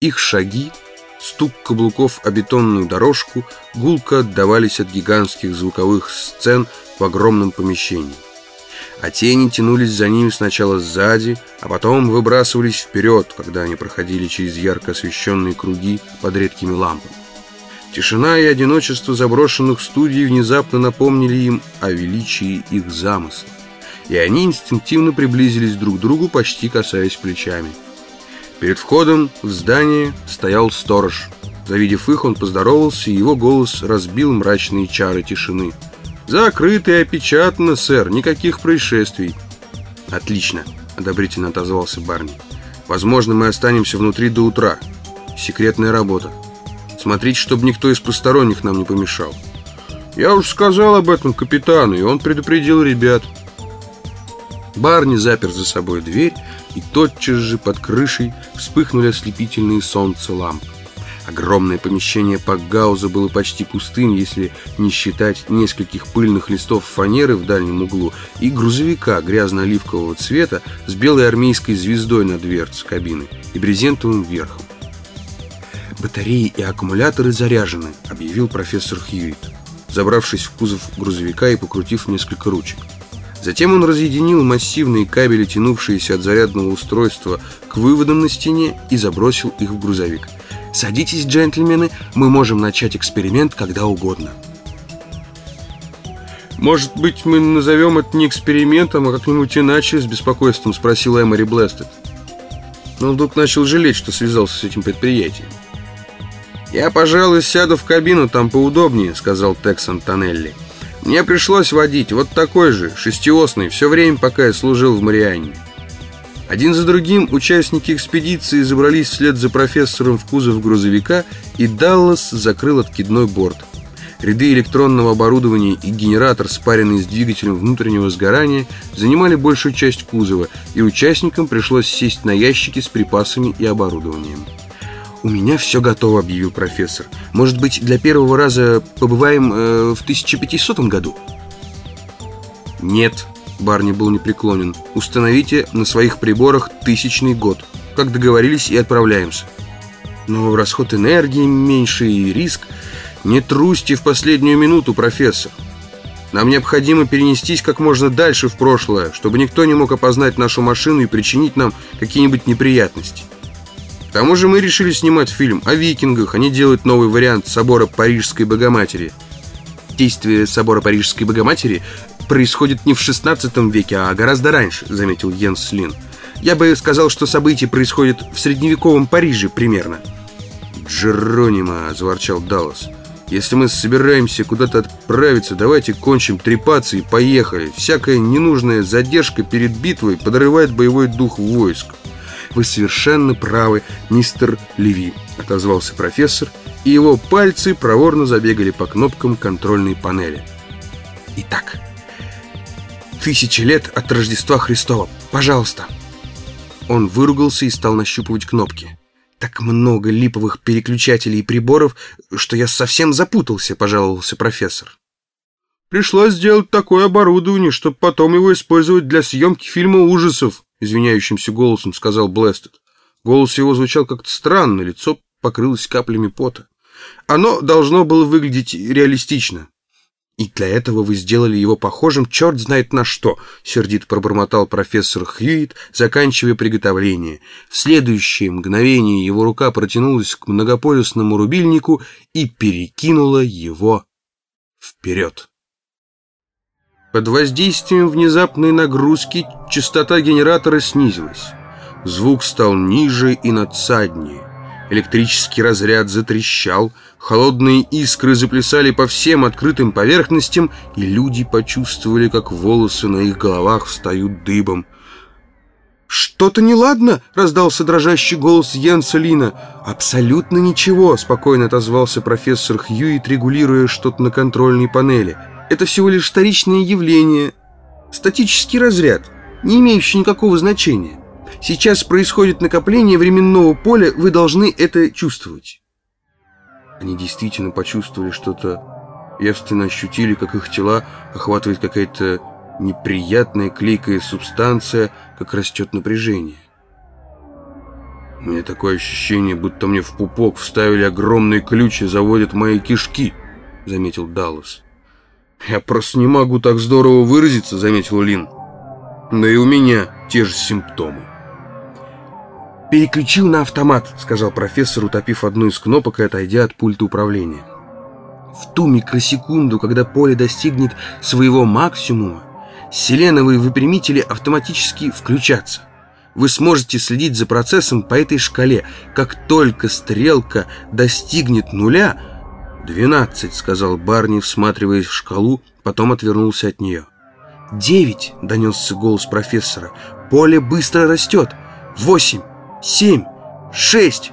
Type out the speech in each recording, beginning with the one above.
Их шаги, стук каблуков о бетонную дорожку гулко отдавались от гигантских звуковых сцен в огромном помещении. А тени тянулись за ними сначала сзади, а потом выбрасывались вперед, когда они проходили через ярко освещенные круги под редкими лампами. Тишина и одиночество заброшенных студий внезапно напомнили им о величии их замысла, и они инстинктивно приблизились друг к другу, почти касаясь плечами. Перед входом в здание стоял сторож. Завидев их, он поздоровался, и его голос разбил мрачные чары тишины. «Закрыто и опечатано, сэр, никаких происшествий». «Отлично», — одобрительно отозвался Барни. «Возможно, мы останемся внутри до утра. Секретная работа». Смотреть, чтобы никто из посторонних нам не помешал. Я уж сказал об этом капитану, и он предупредил ребят. Барни запер за собой дверь, и тотчас же под крышей вспыхнули ослепительные солнце лампы. Огромное помещение Пакгауза было почти пустым, если не считать нескольких пыльных листов фанеры в дальнем углу и грузовика грязно-оливкового цвета с белой армейской звездой на дверце кабины и брезентовым верхом. «Батареи и аккумуляторы заряжены», — объявил профессор Хьюит, забравшись в кузов грузовика и покрутив несколько ручек. Затем он разъединил массивные кабели, тянувшиеся от зарядного устройства к выводам на стене, и забросил их в грузовик. «Садитесь, джентльмены, мы можем начать эксперимент когда угодно». «Может быть, мы назовем это не экспериментом, а как-нибудь иначе?» — с беспокойством спросил Эмори Блэстед. Но вдруг начал жалеть, что связался с этим предприятием. «Я, пожалуй, сяду в кабину, там поудобнее», — сказал Текс Антонелли. «Мне пришлось водить вот такой же, шестиосный, все время, пока я служил в Марианне». Один за другим участники экспедиции забрались вслед за профессором в кузов грузовика, и Даллас закрыл откидной борт. Ряды электронного оборудования и генератор, спаренный с двигателем внутреннего сгорания, занимали большую часть кузова, и участникам пришлось сесть на ящики с припасами и оборудованием. «У меня все готово», — объявил профессор. «Может быть, для первого раза побываем э, в 1500 году?» «Нет», — Барни был непреклонен. «Установите на своих приборах тысячный год. Как договорились, и отправляемся». «Но расход энергии меньше и риск...» «Не трусьте в последнюю минуту, профессор. Нам необходимо перенестись как можно дальше в прошлое, чтобы никто не мог опознать нашу машину и причинить нам какие-нибудь неприятности». К тому же мы решили снимать фильм о викингах, а не делать новый вариант собора Парижской Богоматери. Действие собора Парижской Богоматери происходит не в 16 веке, а гораздо раньше, заметил Йенс Лин. Я бы сказал, что события происходят в средневековом Париже примерно. «Джеронима!» – заворчал Даллас. «Если мы собираемся куда-то отправиться, давайте кончим трепаться и поехали. Всякая ненужная задержка перед битвой подрывает боевой дух войск». «Вы совершенно правы, мистер Леви», — отозвался профессор, и его пальцы проворно забегали по кнопкам контрольной панели. «Итак, тысячи лет от Рождества Христова. Пожалуйста». Он выругался и стал нащупывать кнопки. «Так много липовых переключателей и приборов, что я совсем запутался», — пожаловался профессор. «Пришлось сделать такое оборудование, чтобы потом его использовать для съемки фильма ужасов», извиняющимся голосом сказал Блэстед. Голос его звучал как-то странно, лицо покрылось каплями пота. Оно должно было выглядеть реалистично. «И для этого вы сделали его похожим черт знает на что», — сердито пробормотал профессор Хьюит, заканчивая приготовление. В следующее мгновение его рука протянулась к многополюсному рубильнику и перекинула его вперед. Под воздействием внезапной нагрузки частота генератора снизилась. Звук стал ниже и надсаднее. Электрический разряд затрещал, холодные искры заплясали по всем открытым поверхностям, и люди почувствовали, как волосы на их головах встают дыбом. «Что-то неладно!» — раздался дрожащий голос Йенса Лина. «Абсолютно ничего!» — спокойно отозвался профессор Хьюит, регулируя что-то на контрольной панели — это всего лишь вторичное явление, статический разряд, не имеющий никакого значения. Сейчас происходит накопление временного поля, вы должны это чувствовать. Они действительно почувствовали что-то, явственно ощутили, как их тела охватывает какая-то неприятная клейкая субстанция, как растет напряжение. У меня такое ощущение, будто мне в пупок вставили огромные ключи и заводят мои кишки, заметил Даллас. Я просто не могу так здорово выразиться, заметил Лин. Да и у меня те же симптомы. «Переключил на автомат», — сказал профессор, утопив одну из кнопок и отойдя от пульта управления. В ту микросекунду, когда поле достигнет своего максимума, селеновые выпрямители автоматически включатся. Вы сможете следить за процессом по этой шкале. Как только стрелка достигнет нуля... «Двенадцать», — сказал Барни, всматриваясь в шкалу, потом отвернулся от нее. «Девять», — донесся голос профессора. «Поле быстро растет. Восемь, семь, шесть».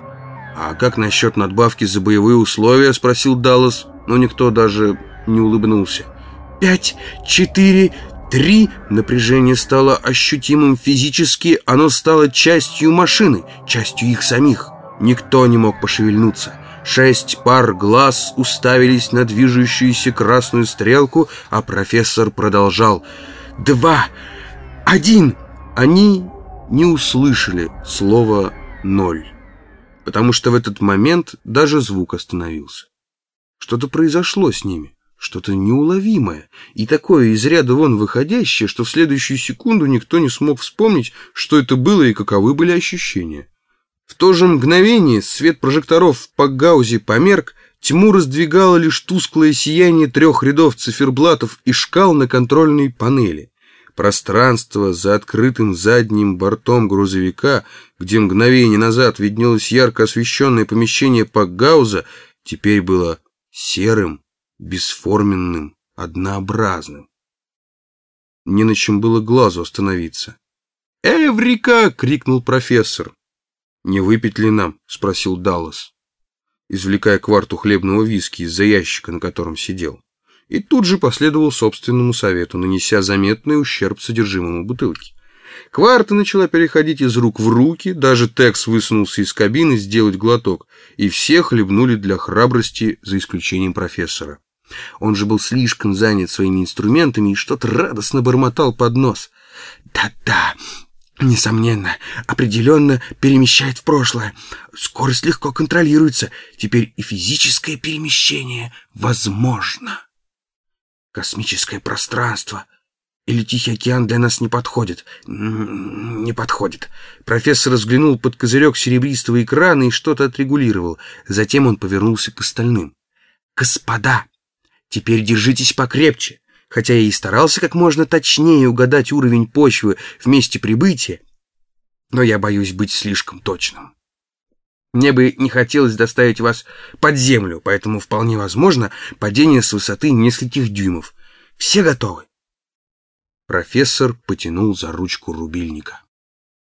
«А как насчет надбавки за боевые условия?» — спросил Даллас, но никто даже не улыбнулся. «Пять, четыре, три...» Напряжение стало ощутимым физически, оно стало частью машины, частью их самих. Никто не мог пошевельнуться. Шесть пар глаз уставились на движущуюся красную стрелку, а профессор продолжал. «Два! Один!» Они не услышали слова «ноль», потому что в этот момент даже звук остановился. Что-то произошло с ними, что-то неуловимое и такое из ряда вон выходящее, что в следующую секунду никто не смог вспомнить, что это было и каковы были ощущения. В то же мгновение свет прожекторов в Пакгаузе померк, тьму раздвигало лишь тусклое сияние трех рядов циферблатов и шкал на контрольной панели. Пространство за открытым задним бортом грузовика, где мгновение назад виднелось ярко освещенное помещение Пакгауза, теперь было серым, бесформенным, однообразным. Не на чем было глазу остановиться. «Эврика!» — крикнул профессор. «Не выпить ли нам?» — спросил Даллас, извлекая кварту хлебного виски из-за ящика, на котором сидел. И тут же последовал собственному совету, нанеся заметный ущерб содержимому бутылки. Кварта начала переходить из рук в руки, даже Текс высунулся из кабины сделать глоток, и все хлебнули для храбрости, за исключением профессора. Он же был слишком занят своими инструментами и что-то радостно бормотал под нос. «Да-да, Несомненно, определенно перемещает в прошлое. Скорость легко контролируется. Теперь и физическое перемещение возможно. Космическое пространство или Тихий океан для нас не подходит. Не подходит. Профессор взглянул под козырек серебристого экрана и что-то отрегулировал. Затем он повернулся к остальным. «Господа, теперь держитесь покрепче хотя я и старался как можно точнее угадать уровень почвы в месте прибытия, но я боюсь быть слишком точным. Мне бы не хотелось доставить вас под землю, поэтому вполне возможно падение с высоты нескольких дюймов. Все готовы?» Профессор потянул за ручку рубильника.